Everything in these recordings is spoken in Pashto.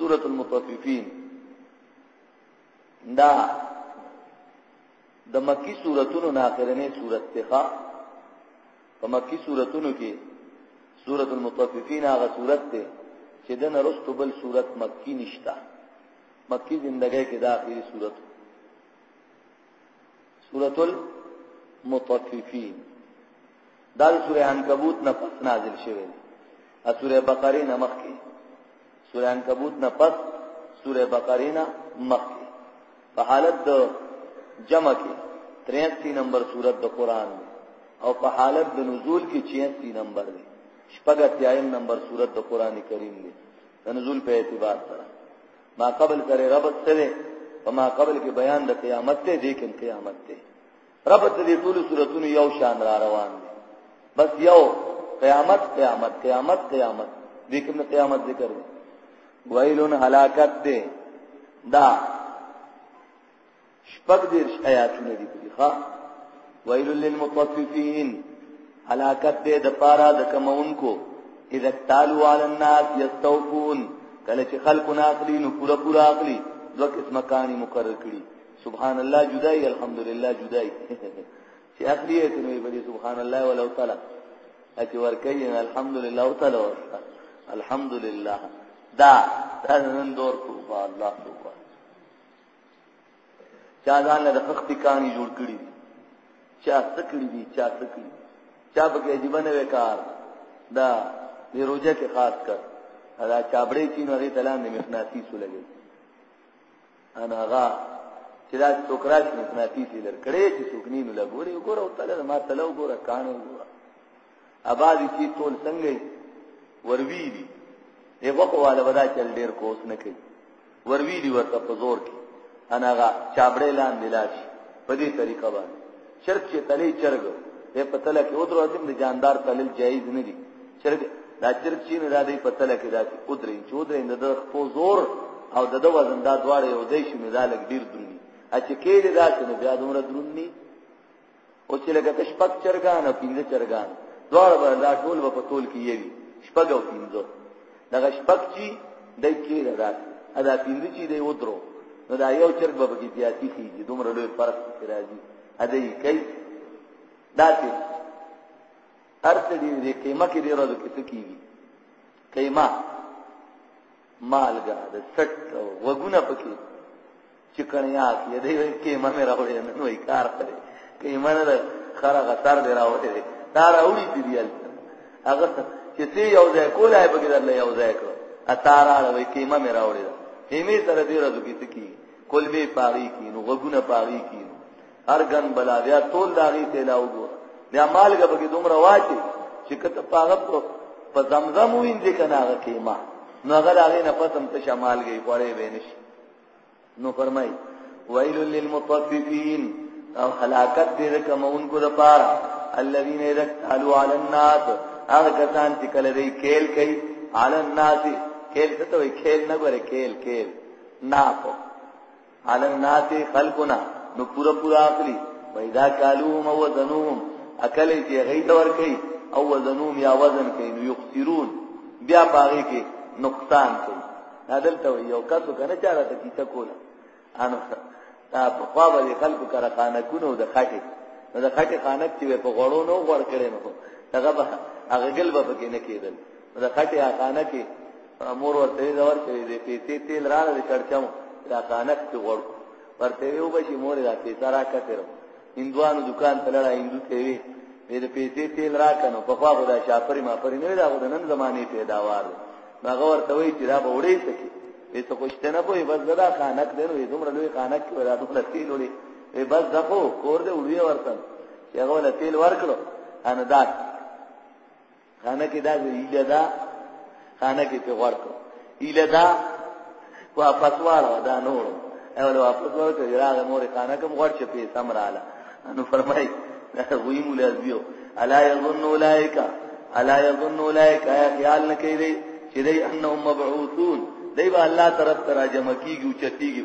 سورة المطففين دا د مکی سورتونو ناخرنه سورت تخا په مکی سورتونو کې سورۃ المطففین هغه سورت ده چې د نرستو بل سورت مکی نشتا مکی زندګۍ کې دا اخیری سورت سورۃ المطففین دا سورې عنکبوت نه پس نازل شوه ا سورې بقره نه مخکې سورې عنکبوت نه پس سورې بقره نه مخکې په حالت د جمع کې 83 نمبر سورۃ د قران او په حالت د نزول کې 86 نمبر دی شپږ اتیایم نمبر سورۃ د قران کریم دی د نزول په اعتبار سره ما قبل سره ربط سره په ما قبل کې بیان د قیامت ته دې کوم قیامت ته ربط دې ټول سورتونو یو شان را روان دي بس یو قیامت قیامت قیامت قیامت دې کوم قیامت ذکر ویلون هلاکت دې دا شپږ دېرش آیاتونه دي په ښا ویل للمطففین هلاکت دې د پارا د کمونکو اذا تعالوا علی الناس یستوفون کله چې خلکو ناخلی نو پورا پورا اخلي دوه قسمه کانی مقرر کړي سبحان الله جدای الحمدلله جدای چې اخلي ته نو بری سبحان الله ولو تعالی اتی ورکین الحمدلله او تعالی ورکا الحمدلله دا دا نن دور سبحان الله سبحان چا ځان له خختی کانی جوړ کړی چا څه کړی دي چا څه کړی چا په کې عجیب نه وکړ دا دی روزه کې خاص کړ دا چابړې چې نو غي تلان دې مخناتی سو لګي انا غا چې دا ټوکراش مخناتی سي لر کړې چې څوک نینو لګوري وګوره او تعالی ما تلو وګوره کانو وګوره اباد کی ټول څنګه وروی دي یو په والا ودا چل ډیر کوس نه کوي وروی دي ورته په زور کې اناغه چابړې لاندې لاش په دې طریقه باندې چرګ چې تلې چرګ په پتل کې ودرو دې د جاندار تلل جایز نه دي چرګ دا چرګ چې نه دادې پتل کې داسې ودرې چې ودرې نه د خپل زور او د د وزن دا دواړه یو دیش نه دا لګ ډیر درنی اچ کې دې داسې نه بیا دومره درنی او چې لکه ته شپږ چرګان او پنځه چرګان دواړه به دا ټول به په تول کې یوي شپږ او پنځه دغه شپږ چې د کې راځي ادا پنځه چې دی ودرو نو دا یو چرګ به کې زیاتی کیږي دومره لوی فرق راځي ادا یې کوي دا چې ارته دې قیمه کې ډیره د کیږي قیمه مالګه د سټ وګونه پکې چې کڼیا کې دی وای کې ما مې راوړې نه وای کار کړې کې ما نه خره غتر دی راوړې دا راوړې دی ریال هغه چې ته یو ځای کولای به کې درلې یو ځای کړو اتارا وای کې ما مې راوړې همې سره دې راځو کې تکي کلبه پاغي کې نو وګونه پاغي کې ارګن بلا بیا ټول داغي تیلا وګوره بیا مالګه به دومره واچي چې کته پاغه په زمزم وینځي کنه هغه کیما نو هغه داغي نه پسم ته شمالګي خوړې وینش نو فرمای ویل للمطففین او هلاکت دې کومونکو د پاره الذين يرتالوا على الناس هغه کسان چې کله دې کېل کوي على الناس کېل څه ته وي کېل نه غره کېل کېل ناپو علی الناس خلقنا نو پورا پورا اخلي پیدا کالوهم او وزنوهم اکل چې غي دور کوي او وزنوهم یا وزن کوي نو یخسرون بیا پاره کې نقصان کوي دلته یو کس کنه چاره ته کیته کوله انو دا په خوا باندې خلکو کرا خانه کونو د خټه نو د خټه خانه چې په غړو نو غړ کړي نو هغه به هغه ګل به پکې نه کېدل دا کټه اخانه کې مور ورته یې ور کړې دې پیسې تیل راغله د چړچم دا اخانه کې ور ورته یو بشي مور دا پیسې را کتر هندوانو دکان ته لړا هندو ته وی دې پیسې تیل را کنو په خوا خدا شاپری ما پرې نه دا غوډنن زمانه پیداوار هغه ورته وی چې دا به وړې سکی وې ته خوشته نه پوي بس دا خانک دی نو دومره لوی خانک کې ولا ټول تیل وړي وې بس دغه کور دې وړي ورته چې هغه له تیل ورکړو ان دا خانه کې دا ویله دا خانه کې په ورکو ایله دا واپس واړه دا نور اول واپس واړه چې راغه مور خانه کوم غړ چې په سمراله نو فرمای دا وی مولا ازیو الا یظن اولائک الا یظن اولائک خیال نه کوي چې دای انهم مبعوثون دای با الله طرف تراجمه کیږي او چتیږي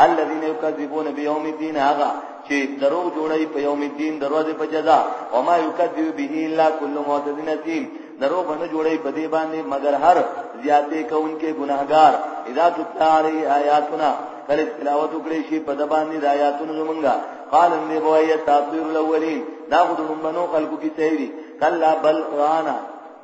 الذين يكذبون بيوم الدين هغه چې درو جوړي په يوم الدين دروازه په جزا وما يكذب به الا كل معتد نسيم درو باندې جوړي په دې باندې مگر هر زیاتې کوونکې ګناهګار اذا تطلع عليه آیاتنا کله تلاوت وکړي شي په د باندې د آیاتونو زمونږه قال ان بوایه تاثیر الاولین دا غوډو منو خلقو کې تیری کلا بل قرانا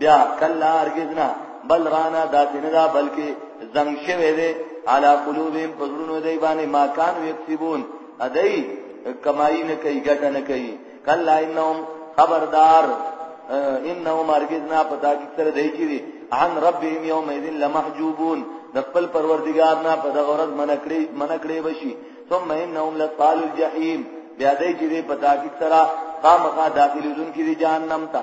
بیا کلا هرگز نه بل رانا داسې نه دا بلکې زنګ شوی دی علا قلوبهم پزړونو دی باندې ما کان یکسبون ادای کمای نه کوي ګټه نه کوي کلا انهم خبردار انهم هرگز نه پتا کی سره دی کیږي عن ربهم یوم اذن لمحجوبون د خپل پروردگار نه په دغه ورځ منکړي منکړي بشي ثم انهم لطال الجحیم بیا دې چې پتا کی سره خامخا داخلي دن کې جهنم ته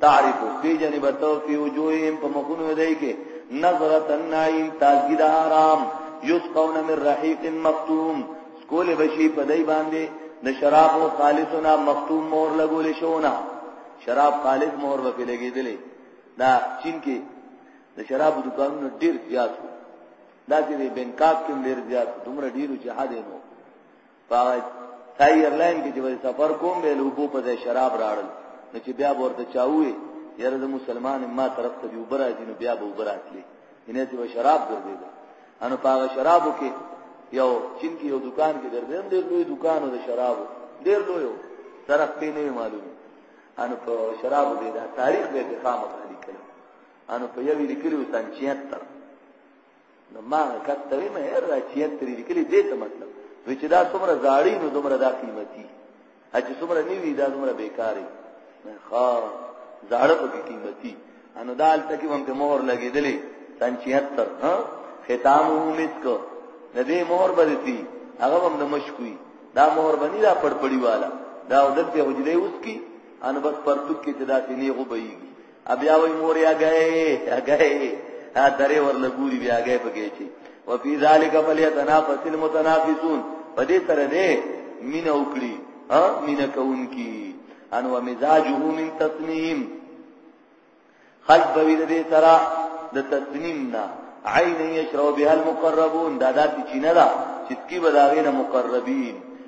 تعرف فی جنب تو فی وجوههم په مخونو دی کې نظرت النعیم تازګی د آرام یسقون من رحیق مختوم سکول بشی په دای باندې د شراب او خالصنا مختوم مور لګول شونه شراب خالص مور وکړي لګیدلې دا چین کې د شراب دکانونو ډیر زیات دا چې بنکاک کې ډیر زیات دومره ډیر چې حد نو په تایر لاین کې چې وای سفر کوم به لوبو په ځای شراب راړل نو چې بیا ورته چاوي یره د مسلمان ما طرف ته یو برا دي نو بیا به وبراتلی ینه چې شراب ګرځي انو پاغه شرابو کې یو چین کې یو دکان کې ګرځم ډېر لوی دکان د شرابو ډېر لوی یو طرف په نه معلوم انو په شرابو دې دا تاریخ به خامخا لیکل انو په یوې لیکلو سنچیت تر نو ما کته وی مې راچیت تری لیکلي دې ته مطلب وی چې دا څومره زاړی نو دومره دا قیمتي اجه څومره نیوی دا دومره بیکاری ها زاړه په قیمتي انو دال تکي هم ته مهر لګیدلې سن 76 ها ختام امید کو ندی مهر بدتی هغه هم د مشکوي دا مهر بنی را پړپړی والا دا ودته حجره اوس کی ان بس پرتوک کې تدا تینې غوبېږي بیا وای مور یا گئے یا گئے ها درې ورله ګوري بیا گئے پکې چی وفي ذلک فلیتنافس المتنافسون په دې سره دې مين او کړی ها مين کون کی ان و مزاجه من تسنیم خلق به دې سره د تسنیم نه عین یشرب بها المقربون دا داسې چینه ده چې کی بداغینه مقربین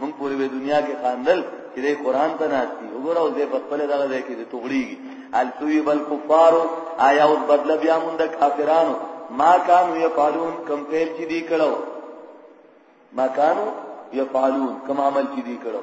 مونږ پوری به دنیا کې خاندل چې د قران ته ناشتي وګوره او دې په خپل دغه ځای کې توغړيږي التوی بل کفار آیا او بدل بیا مونږ د کافرانو ما کانو یفعلون کم پیل چې دی کړو ما کانو یفعلون کم عمل چې دی کړو